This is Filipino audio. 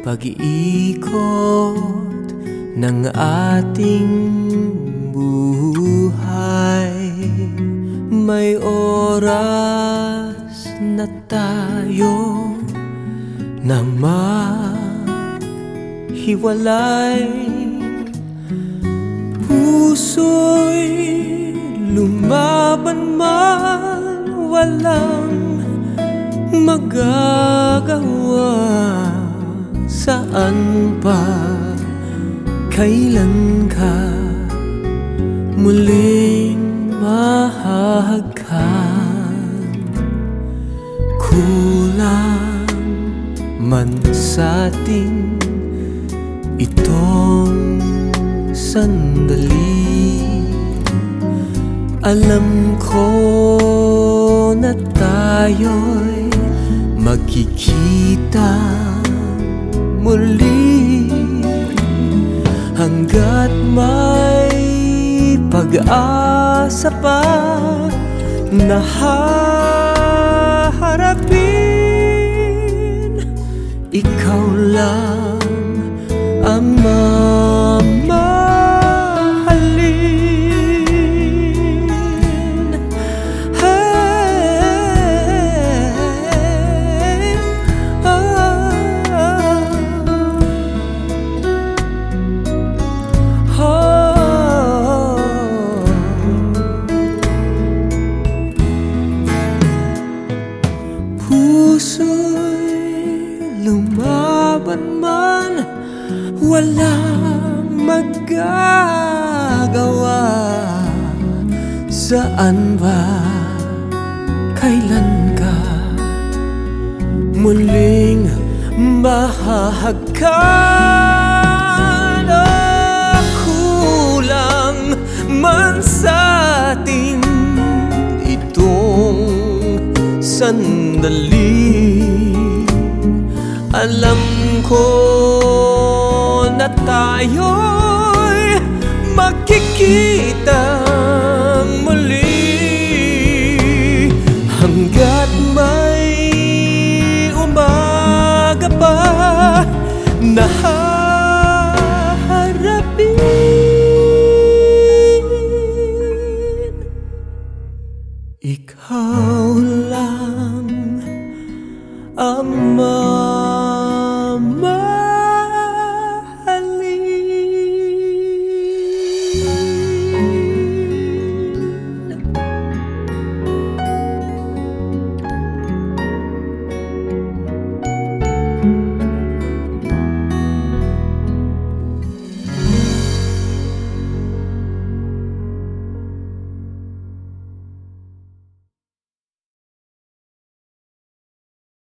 pag-iikot ng ating buhay. May oras na tayo na mahiwalay Puso'y lumaban man walang magagawa Saan pa, kailan ka muling mahagkan Kulang man sa ating itong sandali. Alam ko na tayo'y magkikita muli Hanggat may pag-asa pa na haharapin. Ikaw lang ang lumaban man Walang magagawa. Saan ba, kailan ka Muling mahahagkan? Ah, Kulang man sa ating itong sandali alam ko na tayo'y magkikita muli. Hanggat may umaga pa na harapin Ikaw lang ang